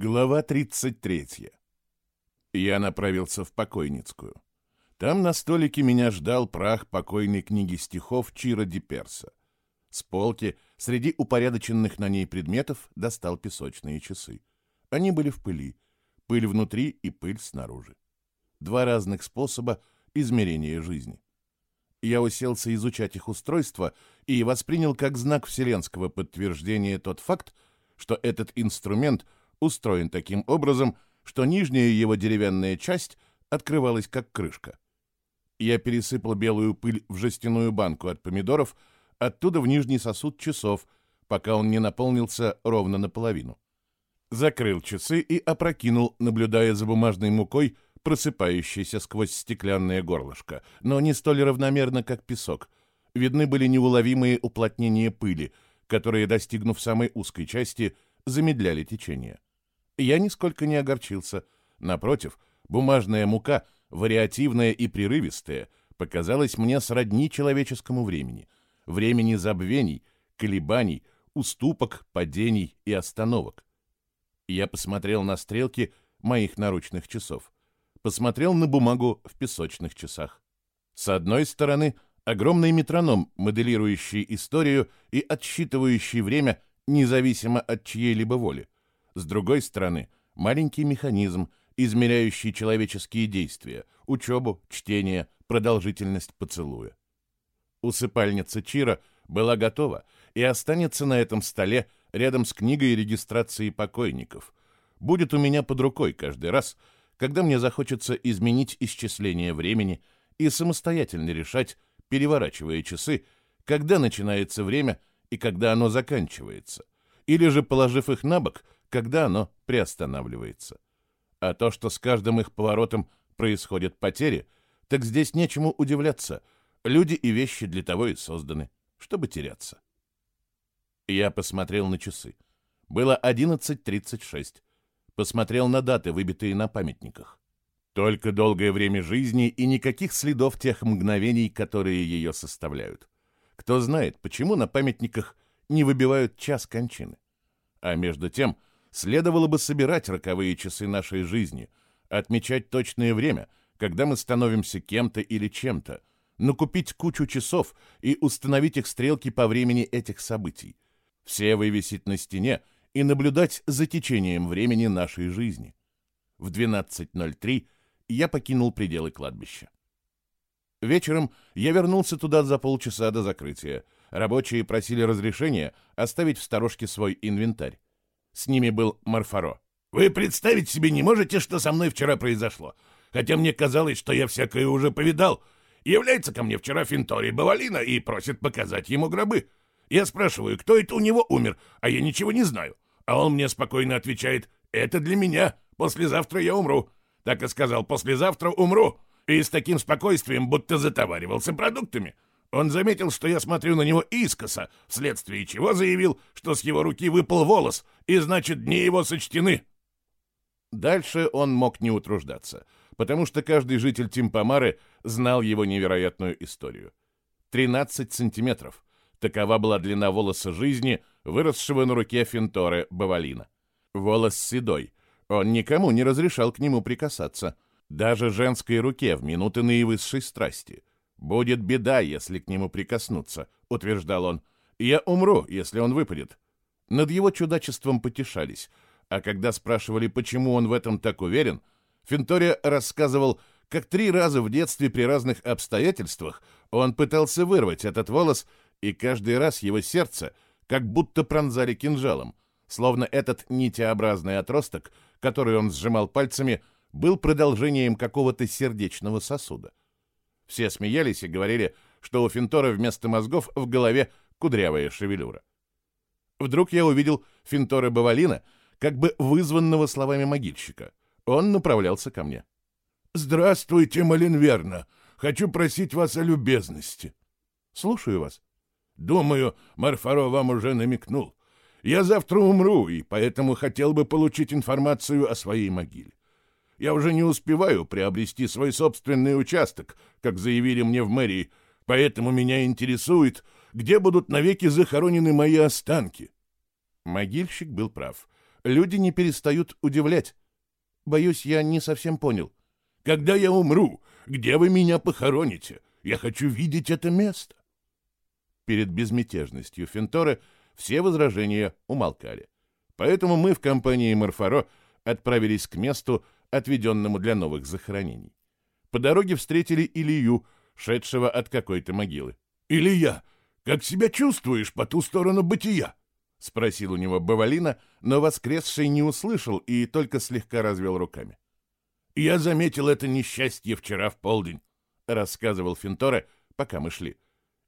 Глава 33. Я направился в покойницкую. Там на столике меня ждал прах покойной книги стихов Чира Диперса. С полки, среди упорядоченных на ней предметов, достал песочные часы. Они были в пыли. Пыль внутри и пыль снаружи. Два разных способа измерения жизни. Я уселся изучать их устройство и воспринял как знак вселенского подтверждения тот факт, что этот инструмент — устроен таким образом, что нижняя его деревянная часть открывалась как крышка. Я пересыпал белую пыль в жестяную банку от помидоров, оттуда в нижний сосуд часов, пока он не наполнился ровно наполовину. Закрыл часы и опрокинул, наблюдая за бумажной мукой, просыпающейся сквозь стеклянное горлышко, но не столь равномерно, как песок. Видны были неуловимые уплотнения пыли, которые, достигнув самой узкой части, замедляли течение. Я нисколько не огорчился. Напротив, бумажная мука, вариативная и прерывистая, показалась мне сродни человеческому времени. Времени забвений, колебаний, уступок, падений и остановок. Я посмотрел на стрелки моих наручных часов. Посмотрел на бумагу в песочных часах. С одной стороны, огромный метроном, моделирующий историю и отсчитывающий время независимо от чьей-либо воли. С другой стороны, маленький механизм, измеряющий человеческие действия, учебу, чтение, продолжительность поцелуя. Усыпальница Чира была готова и останется на этом столе рядом с книгой регистрации покойников. Будет у меня под рукой каждый раз, когда мне захочется изменить исчисление времени и самостоятельно решать, переворачивая часы, когда начинается время и когда оно заканчивается, или же, положив их на бок, когда оно приостанавливается. А то, что с каждым их поворотом происходят потери, так здесь нечему удивляться. Люди и вещи для того и созданы, чтобы теряться. Я посмотрел на часы. Было 11.36. Посмотрел на даты, выбитые на памятниках. Только долгое время жизни и никаких следов тех мгновений, которые ее составляют. Кто знает, почему на памятниках не выбивают час кончины. А между тем, следовало бы собирать роковые часы нашей жизни, отмечать точное время, когда мы становимся кем-то или чем-то, накупить кучу часов и установить их стрелки по времени этих событий. Все вывесить на стене и наблюдать за течением времени нашей жизни. В 12.03 я покинул пределы кладбища. Вечером я вернулся туда за полчаса до закрытия. Рабочие просили разрешения оставить в сторожке свой инвентарь. С ними был Марфаро. «Вы представить себе не можете, что со мной вчера произошло. Хотя мне казалось, что я всякое уже повидал. Является ко мне вчера Финтори Бавалина и просит показать ему гробы. Я спрашиваю, кто это у него умер, а я ничего не знаю. А он мне спокойно отвечает, это для меня, послезавтра я умру. Так и сказал, послезавтра умру. И с таким спокойствием, будто затоваривался продуктами. Он заметил, что я смотрю на него искоса, вследствие чего заявил, что с его руки выпал волос, и значит, дни его сочтены. Дальше он мог не утруждаться, потому что каждый житель Тимпомары знал его невероятную историю. 13 сантиметров. Такова была длина волоса жизни, выросшего на руке Финторе Бавалина. Волос седой. Он никому не разрешал к нему прикасаться. Даже женской руке в минуты наивысшей страсти. «Будет беда, если к нему прикоснуться», — утверждал он. «Я умру, если он выпадет». Над его чудачеством потешались, а когда спрашивали, почему он в этом так уверен, Финтория рассказывал, как три раза в детстве при разных обстоятельствах он пытался вырвать этот волос, и каждый раз его сердце как будто пронзали кинжалом, словно этот нитеобразный отросток, который он сжимал пальцами, был продолжением какого-то сердечного сосуда. Все смеялись и говорили, что у Финтора вместо мозгов в голове кудрявая шевелюра. Вдруг я увидел Финтора Бавалина, как бы вызванного словами могильщика. Он направлялся ко мне. «Здравствуйте, Малинверна. Хочу просить вас о любезности». «Слушаю вас». «Думаю, Марфаро вам уже намекнул. Я завтра умру, и поэтому хотел бы получить информацию о своей могиле. Я уже не успеваю приобрести свой собственный участок, как заявили мне в мэрии, поэтому меня интересует, где будут навеки захоронены мои останки. Могильщик был прав. люди не перестают удивлять. Боюсь, я не совсем понял. Когда я умру, где вы меня похороните? Я хочу видеть это место. Перед безмятежностью Фентора все возражения умолкали. Поэтому мы в компании Марфаро отправились к месту, отведенному для новых захоронений. По дороге встретили Илью, шедшего от какой-то могилы. «Илья, как себя чувствуешь по ту сторону бытия?» — спросил у него Бавалина, но воскресший не услышал и только слегка развел руками. «Я заметил это несчастье вчера в полдень», — рассказывал Финторе, пока мы шли.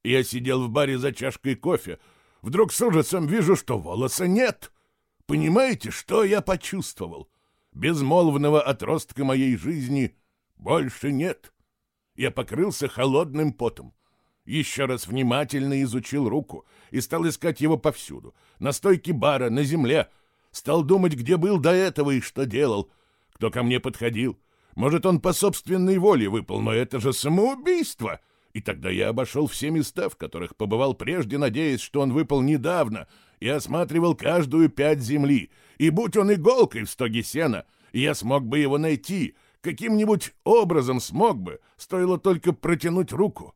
«Я сидел в баре за чашкой кофе. Вдруг с ужасом вижу, что волоса нет. Понимаете, что я почувствовал? Безмолвного отростка моей жизни больше нет. Я покрылся холодным потом. Еще раз внимательно изучил руку и стал искать его повсюду. На стойке бара, на земле. Стал думать, где был до этого и что делал. Кто ко мне подходил. Может, он по собственной воле выпал, но это же самоубийство. И тогда я обошел все места, в которых побывал прежде, надеясь, что он выпал недавно, и осматривал каждую пять земли. И будь он иголкой в стоге сена, я смог бы его найти — Каким-нибудь образом смог бы, стоило только протянуть руку.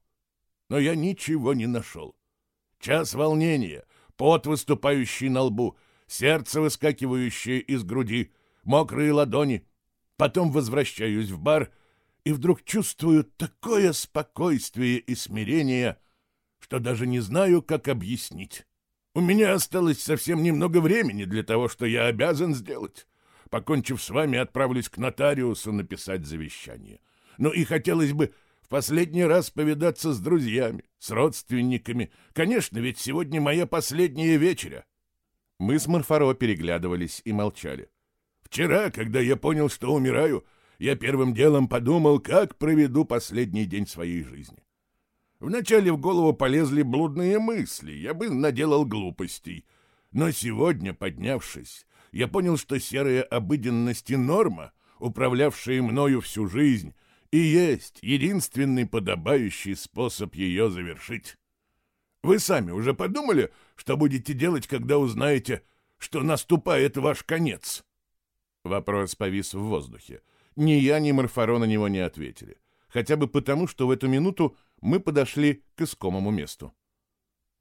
Но я ничего не нашел. Час волнения, пот, выступающий на лбу, сердце, выскакивающее из груди, мокрые ладони. Потом возвращаюсь в бар и вдруг чувствую такое спокойствие и смирение, что даже не знаю, как объяснить. У меня осталось совсем немного времени для того, что я обязан сделать. Покончив с вами, отправлюсь к нотариусу написать завещание. Ну и хотелось бы в последний раз повидаться с друзьями, с родственниками. Конечно, ведь сегодня моя последняя вечеря. Мы с Марфаро переглядывались и молчали. Вчера, когда я понял, что умираю, я первым делом подумал, как проведу последний день своей жизни. Вначале в голову полезли блудные мысли, я бы наделал глупостей. Но сегодня, поднявшись, я понял, что серая обыденность и норма, управлявшие мною всю жизнь, и есть единственный подобающий способ ее завершить. Вы сами уже подумали, что будете делать, когда узнаете, что наступает ваш конец?» Вопрос повис в воздухе. Ни я, ни Марфаро на него не ответили. Хотя бы потому, что в эту минуту мы подошли к искомому месту.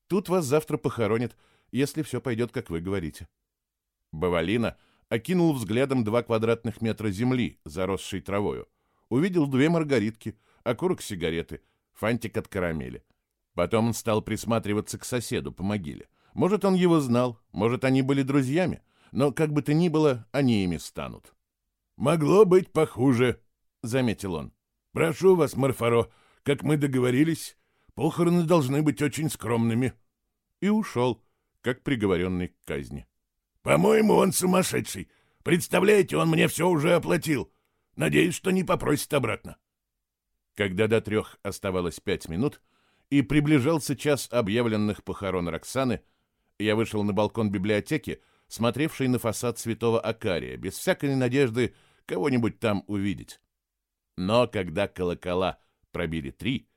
«Тут вас завтра похоронят, если все пойдет, как вы говорите», Бавалина окинул взглядом два квадратных метра земли, заросшей травою. Увидел две маргаритки, окурок сигареты, фантик от карамели. Потом он стал присматриваться к соседу по могиле. Может, он его знал, может, они были друзьями, но, как бы то ни было, они ими станут. «Могло быть похуже», — заметил он. «Прошу вас, Марфаро, как мы договорились, похороны должны быть очень скромными». И ушел, как приговоренный к казни. По-моему, он сумасшедший. Представляете, он мне все уже оплатил. Надеюсь, что не попросит обратно. Когда до трех оставалось пять минут и приближался час объявленных похорон Роксаны, я вышел на балкон библиотеки, смотревший на фасад святого Акария, без всякой надежды кого-нибудь там увидеть. Но когда колокола пробили три,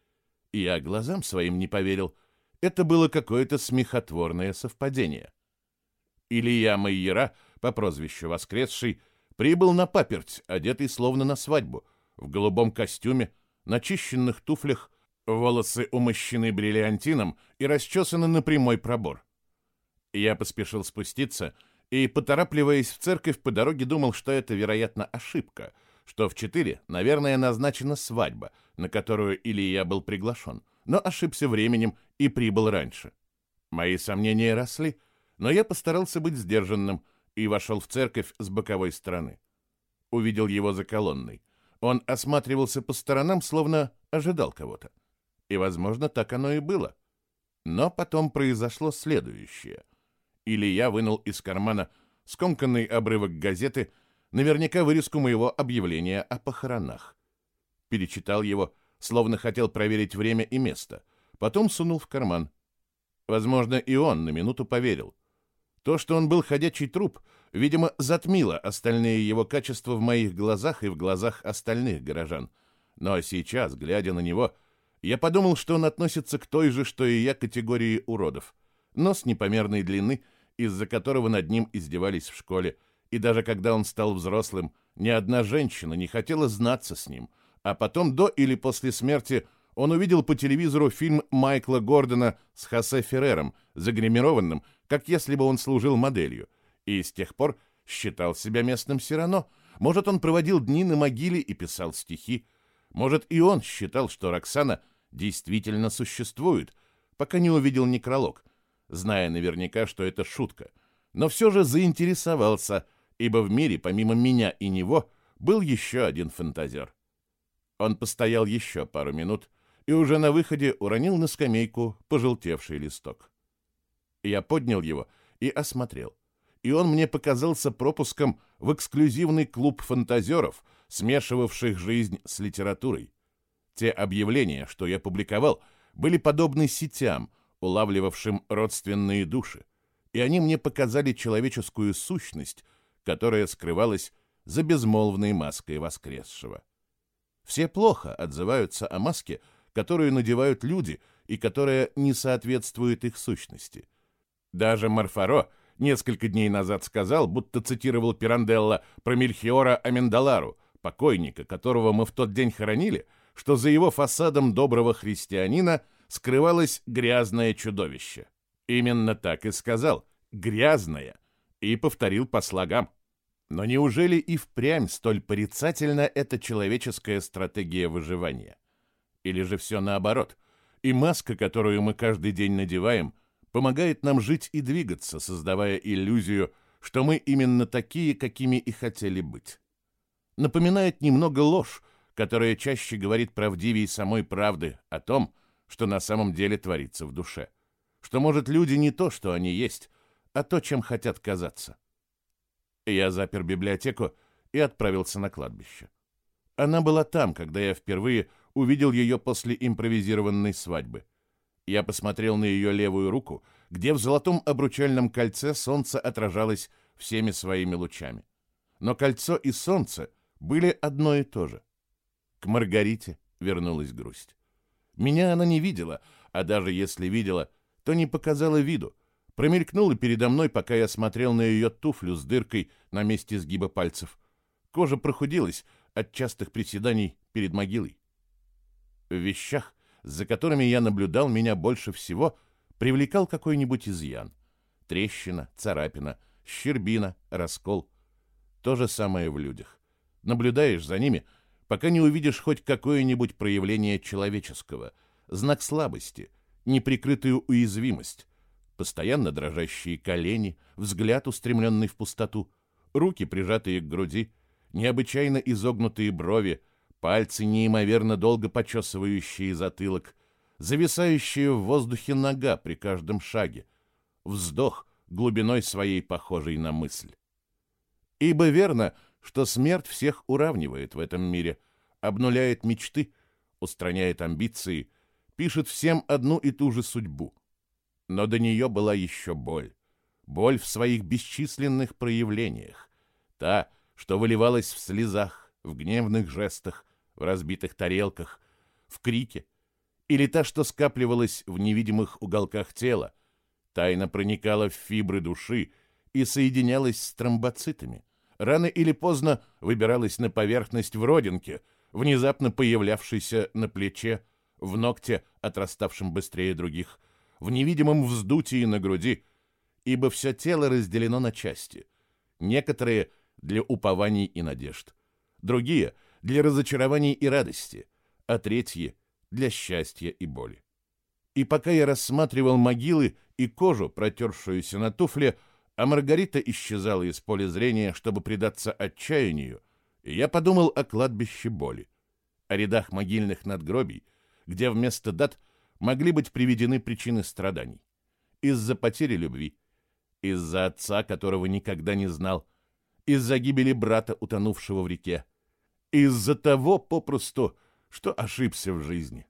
я глазам своим не поверил, это было какое-то смехотворное совпадение. Илья Майера, по прозвищу Воскресший, прибыл на паперть, одетый словно на свадьбу, в голубом костюме, начищенных туфлях, волосы умощены бриллиантином и расчесаны на прямой пробор. Я поспешил спуститься и, поторапливаясь в церковь, по дороге думал, что это, вероятно, ошибка, что в четыре, наверное, назначена свадьба, на которую Илья был приглашен, но ошибся временем и прибыл раньше. Мои сомнения росли, но я постарался быть сдержанным и вошел в церковь с боковой стороны. Увидел его за колонной. Он осматривался по сторонам, словно ожидал кого-то. И, возможно, так оно и было. Но потом произошло следующее. Или я вынул из кармана скомканный обрывок газеты, наверняка вырезку моего объявления о похоронах. Перечитал его, словно хотел проверить время и место. Потом сунул в карман. Возможно, и он на минуту поверил — то, что он был ходячий труп, видимо, затмило остальные его качества в моих глазах и в глазах остальных горожан. Но сейчас, глядя на него, я подумал, что он относится к той же, что и я, категории уродов. Нос непомерной длины, из-за которого над ним издевались в школе, И даже когда он стал взрослым, ни одна женщина не хотела знаться с ним, а потом до или после смерти он увидел по телевизору фильм Майкла Гордона с Хосе Феррером, загримированным, как если бы он служил моделью, и с тех пор считал себя местным Сирано. Может, он проводил дни на могиле и писал стихи. Может, и он считал, что Роксана действительно существует, пока не увидел некролог, зная наверняка, что это шутка. Но все же заинтересовался, ибо в мире, помимо меня и него, был еще один фантазер. Он постоял еще пару минут, и уже на выходе уронил на скамейку пожелтевший листок. Я поднял его и осмотрел. И он мне показался пропуском в эксклюзивный клуб фантазеров, смешивавших жизнь с литературой. Те объявления, что я публиковал, были подобны сетям, улавливавшим родственные души, и они мне показали человеческую сущность, которая скрывалась за безмолвной маской воскресшего. Все плохо отзываются о маске, которую надевают люди и которая не соответствует их сущности. Даже Марфаро несколько дней назад сказал, будто цитировал Пиранделла про Мельхиора Амендалару, покойника, которого мы в тот день хоронили, что за его фасадом доброго христианина скрывалось грязное чудовище. Именно так и сказал «грязное» и повторил по слогам. Но неужели и впрямь столь порицательна эта человеческая стратегия выживания? Или же все наоборот? И маска, которую мы каждый день надеваем, помогает нам жить и двигаться, создавая иллюзию, что мы именно такие, какими и хотели быть. Напоминает немного ложь, которая чаще говорит правдивее самой правды о том, что на самом деле творится в душе. Что, может, люди не то, что они есть, а то, чем хотят казаться. Я запер библиотеку и отправился на кладбище. Она была там, когда я впервые увидел ее после импровизированной свадьбы. Я посмотрел на ее левую руку, где в золотом обручальном кольце солнце отражалось всеми своими лучами. Но кольцо и солнце были одно и то же. К Маргарите вернулась грусть. Меня она не видела, а даже если видела, то не показала виду. Промелькнула передо мной, пока я смотрел на ее туфлю с дыркой на месте сгиба пальцев. Кожа прохудилась от частых приседаний перед могилой. В вещах, за которыми я наблюдал, меня больше всего привлекал какой-нибудь изъян. Трещина, царапина, щербина, раскол. То же самое в людях. Наблюдаешь за ними, пока не увидишь хоть какое-нибудь проявление человеческого, знак слабости, неприкрытую уязвимость, постоянно дрожащие колени, взгляд, устремленный в пустоту, руки, прижатые к груди, необычайно изогнутые брови, пальцы, неимоверно долго почесывающие затылок, зависающая в воздухе нога при каждом шаге, вздох глубиной своей похожей на мысль. Ибо верно, что смерть всех уравнивает в этом мире, обнуляет мечты, устраняет амбиции, пишет всем одну и ту же судьбу. Но до нее была еще боль. Боль в своих бесчисленных проявлениях. Та, что выливалась в слезах, в гневных жестах, в разбитых тарелках, в крике, или та, что скапливалась в невидимых уголках тела, тайно проникала в фибры души и соединялась с тромбоцитами, рано или поздно выбиралась на поверхность в родинке, внезапно появлявшейся на плече, в ногте, отраставшем быстрее других, в невидимом вздутии на груди, ибо все тело разделено на части, некоторые для упований и надежд, другие — для разочарований и радости, а третьи — для счастья и боли. И пока я рассматривал могилы и кожу, протершуюся на туфле, а Маргарита исчезала из поля зрения, чтобы предаться отчаянию, я подумал о кладбище боли, о рядах могильных надгробий, где вместо дат могли быть приведены причины страданий. Из-за потери любви, из-за отца, которого никогда не знал, из-за гибели брата, утонувшего в реке, из-за того попросту, что ошибся в жизни.